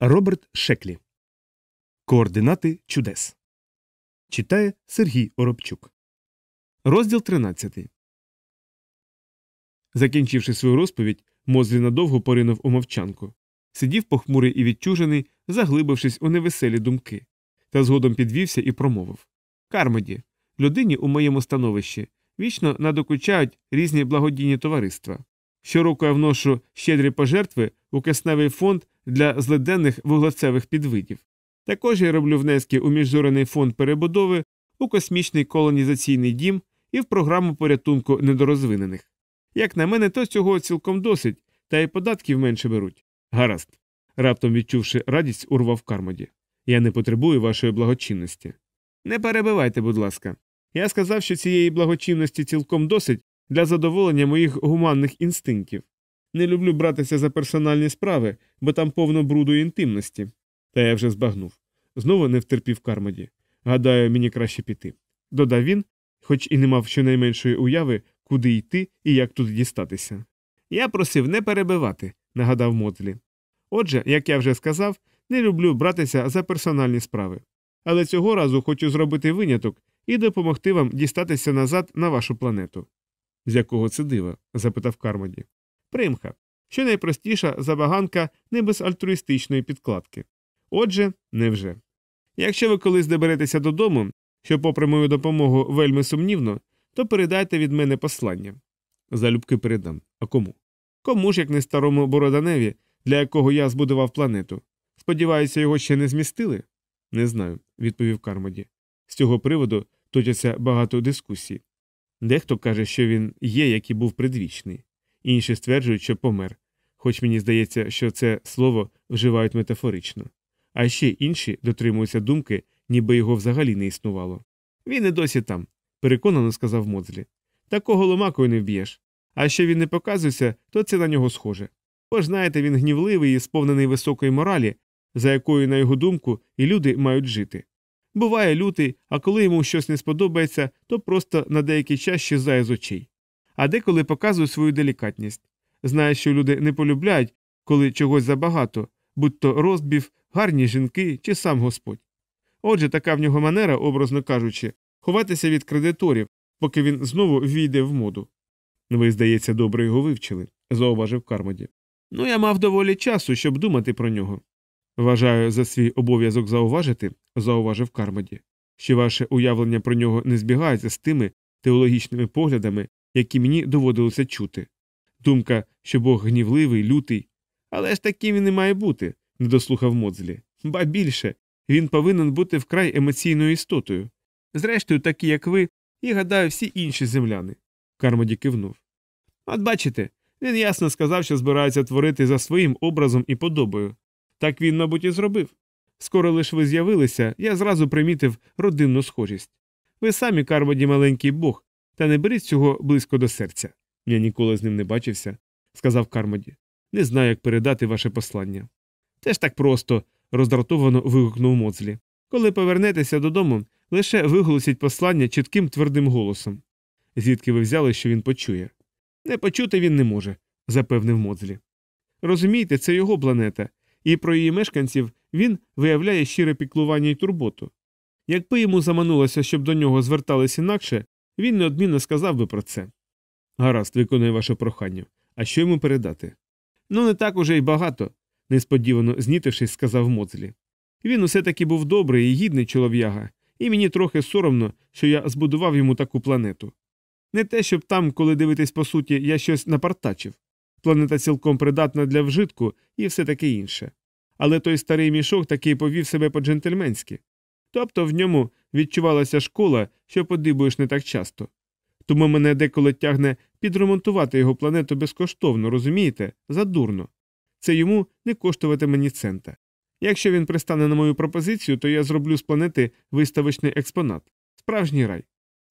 Роберт Шеклі. Координати чудес. Читає Сергій Оробчук. Розділ 13. Закінчивши свою розповідь, Мозлі надовго поринув у мовчанку. Сидів похмурий і відчужений, заглибившись у невеселі думки. Та згодом підвівся і промовив Кармоді, людині у моєму становищі вічно надокучають різні благодійні товариства. Щороку я вношу щедрі пожертви у кисневий фонд для злиденних вуглецевих підвидів. Також я роблю внески у міжзоряний фонд перебудови, у космічний колонізаційний дім і в програму порятунку недорозвинених. Як на мене, то цього цілком досить, та й податків менше беруть. Гаразд. Раптом відчувши радість, урвав Кармоді. Я не потребую вашої благочинності. Не перебивайте, будь ласка. Я сказав, що цієї благочинності цілком досить для задоволення моїх гуманних інстинктів. Не люблю братися за персональні справи, бо там повно бруду і інтимності. Та я вже збагнув. Знову не втерпів Кармоді. Гадаю, мені краще піти. Додав він, хоч і не мав щонайменшої уяви, куди йти і як тут дістатися. Я просив не перебивати, нагадав Модлі. Отже, як я вже сказав, не люблю братися за персональні справи. Але цього разу хочу зробити виняток і допомогти вам дістатися назад на вашу планету. З якого це дива? запитав Кармоді. Примха. Що найпростіша забаганка не без альтруїстичної підкладки. Отже, невже. Якщо ви колись доберетеся додому, що, попри мою допомогу, вельми сумнівно, то передайте від мене послання. Залюбки передам. А кому? Кому ж, як не старому Бороданеві, для якого я збудував планету? Сподіваюся, його ще не змістили? Не знаю, відповів Кармоді. З цього приводу точаться багато дискусій. Дехто каже, що він є, як і був предвічний, інші стверджують, що помер, хоч мені здається, що це слово вживають метафорично. А ще інші дотримуються думки, ніби його взагалі не існувало. Він і досі там, переконано сказав Моdzлі. Такого ломакою не вб'єш. А що він не показується, то це на нього схоже. Бо ж знаєте, він гнівливий і сповнений високої моралі, за якою, на його думку, і люди мають жити. Буває лютий, а коли йому щось не сподобається, то просто на деякий час щезає з очей. А деколи показує свою делікатність. Знає, що люди не полюбляють, коли чогось забагато, будь то розбів, гарні жінки чи сам Господь. Отже, така в нього манера, образно кажучи, ховатися від кредиторів, поки він знову війде в моду. Ви, здається, добре його вивчили, зауважив Кармоді. Ну, я мав доволі часу, щоб думати про нього. Вважаю за свій обов'язок зауважити, зауважив Кармоді, що ваше уявлення про нього не збігається з тими теологічними поглядами, які мені доводилося чути. Думка, що Бог гнівливий, лютий. Але ж таким він не має бути, не дослухав Моdzлі. Ба більше, він повинен бути вкрай емоційною істотою. Зрештою, такі, як ви, і гадаю, всі інші земляни. Кармоді кивнув. От бачите, він ясно сказав, що збирається творити за своїм образом і подобою. Так він, мабуть, і зробив. Скоро лиш ви з'явилися, я зразу примітив родинну схожість. Ви самі, Кармоді, маленький бог, та не беріть цього близько до серця. Я ніколи з ним не бачився, сказав Кармоді. Не знаю, як передати ваше послання. Це ж так просто, роздратовано вигукнув Моцлі. Коли повернетеся додому, лише виголосіть послання чітким твердим голосом. Звідки ви взяли, що він почує? Не почути він не може, запевнив Моцлі. Розумієте, це його планета, і про її мешканців він виявляє щире піклування й турботу. Якби йому заманулося, щоб до нього звертались інакше, він неодмінно сказав би про це. Гаразд, виконує ваше прохання. А що йому передати? Ну, не так уже й багато, несподівано знітившись, сказав Моцлі. Він усе таки був добрий і гідний чолов'яга, і мені трохи соромно, що я збудував йому таку планету. Не те, щоб там, коли дивитись по суті, я щось напартачив. Планета цілком придатна для вжитку і все таке інше. Але той старий мішок таки повів себе по джентльменськи. Тобто в ньому відчувалася школа, що подибуєш не так часто. Тому мене деколи тягне підремонтувати його планету безкоштовно, розумієте, задурно. Це йому не коштуватиме ні цента. Якщо він пристане на мою пропозицію, то я зроблю з планети виставочний експонат, справжній рай.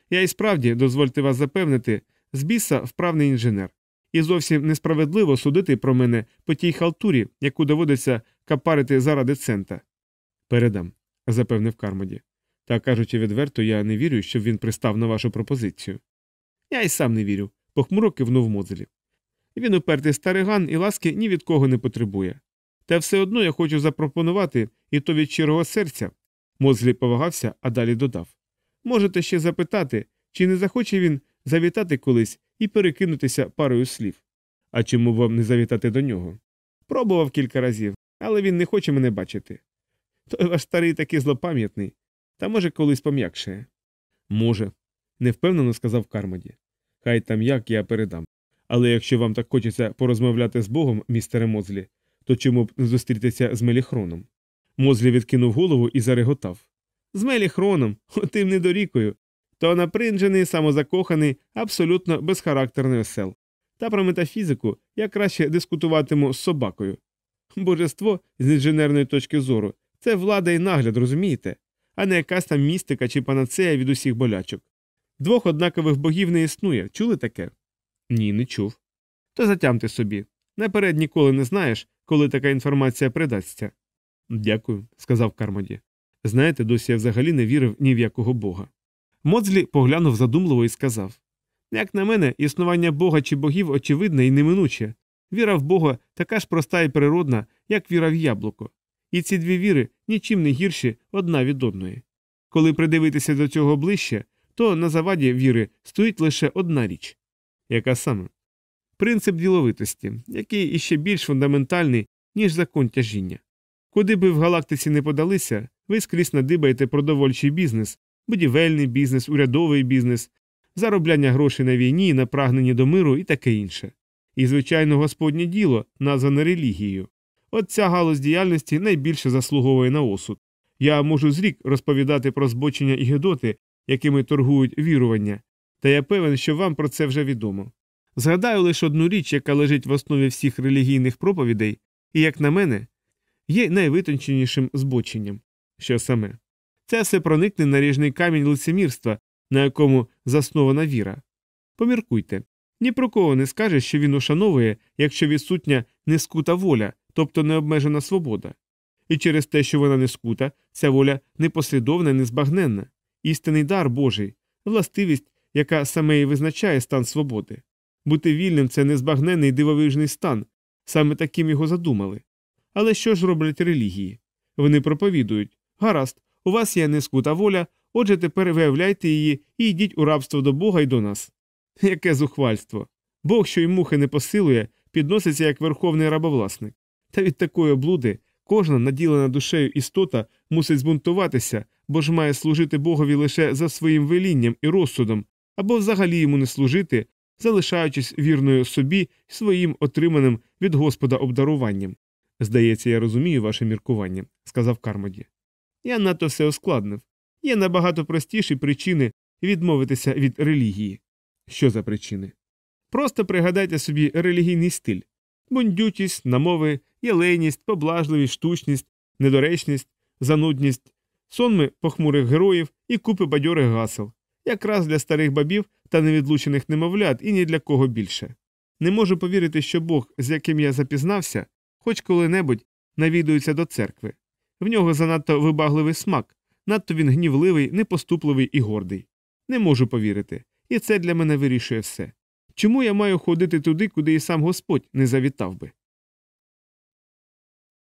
Я і справді, дозвольте вас запевнити, з біса вправний інженер, і зовсім несправедливо судити про мене по тій халтурі, яку доводиться капарити заради цента. Передам, запевнив Кармоді. Та кажучи відверто, я не вірю, щоб він пристав на вашу пропозицію. Я й сам не вірю, похмуро кивнув Мозелі. Він упертий стариган і ласки ні від кого не потребує. Та все одно я хочу запропонувати, і то від щирого серця. Мозлі повагався, а далі додав. Можете ще запитати, чи не захоче він завітати колись і перекинутися парою слів. А чому вам не завітати до нього? Пробував кілька разів, але він не хоче мене бачити. Той ваш старий такий злопам'ятний, та може колись пом'якшає. Може, невпевнено сказав Кармоді. Хай там як я передам. Але якщо вам так хочеться порозмовляти з Богом, містере Мозлі, то чому б не зустрітися з Меліхроном? Мозлі відкинув голову і зареготав. З Меліхроном, отим недорікою. То напринжений, самозакоханий, абсолютно безхарактерний осел. Та про метафізику я краще дискутуватиму з собакою. Божество з інженерної точки зору це влада і нагляд, розумієте, а не якась там містика чи панацея від усіх болячок. Двох однакових богів не існує, чули таке? Ні, не чув. То затямте собі. Наперед ніколи не знаєш, коли така інформація придасться. Дякую, сказав Кармоді. Знаєте, досі я взагалі не вірив ні в якого бога. Моцлі поглянув задумливо і сказав Як на мене, існування бога чи богів очевидне і неминуче. Віра в Бога така ж проста і природна, як віра в яблуко. І ці дві віри нічим не гірші одна від одної. Коли придивитися до цього ближче, то на заваді віри стоїть лише одна річ. Яка саме? Принцип діловитості, який іще більш фундаментальний, ніж закон тяжіння. Куди би в галактиці не подалися, ви скрізь надибаєте продовольчий бізнес, будівельний бізнес, урядовий бізнес, заробляння грошей на війні, на прагненні до миру і таке інше. І, звичайно, господнє діло, назване релігією. От ця галузь діяльності найбільше заслуговує на осуд. Я можу зрік розповідати про збочення і гедоти, якими торгують вірування, та я певен, що вам про це вже відомо. Згадаю лише одну річ, яка лежить в основі всіх релігійних проповідей, і, як на мене, є найвитонченішим збоченням. Що саме? Це все проникне наріжний камінь лицемірства, на якому заснована віра. Поміркуйте ні про кого не скаже, що він ушановує, якщо відсутня нескута воля, тобто необмежена свобода. І через те, що вона не скута, ця воля непослідовна, незбагненна, істинний дар Божий, властивість, яка саме і визначає стан свободи. Бути вільним це незбагненний дивовижний стан, саме таким його задумали. Але що ж роблять релігії? Вони проповідують гаразд, у вас є нескута воля, отже, тепер виявляйте її і йдіть у рабство до Бога й до нас. Яке зухвальство! Бог, що й мухи не посилує, підноситься як верховний рабовласник. Та від такої облуди кожна наділена душею істота мусить збунтуватися, бо ж має служити Богові лише за своїм велінням і розсудом, або взагалі йому не служити, залишаючись вірною собі й своїм отриманим від Господа обдаруванням. Здається, я розумію ваше міркування, сказав Кармоді. Я надто все ускладнив. Є набагато простіші причини відмовитися від релігії. Що за причини? Просто пригадайте собі релігійний стиль бундютість, намови, єлейність, поблажливість, штучність, недоречність, занудність, сонми похмурих героїв і купи бадьорих гасел, якраз для старих бабів та невідлучених немовлят і ні для кого більше. Не можу повірити, що Бог, з яким я запізнався, хоч коли-небудь навідується до церкви. В нього занадто вибагливий смак, надто він гнівливий, непоступливий і гордий. Не можу повірити, і це для мене вирішує все. Чому я маю ходити туди, куди і сам Господь не завітав би?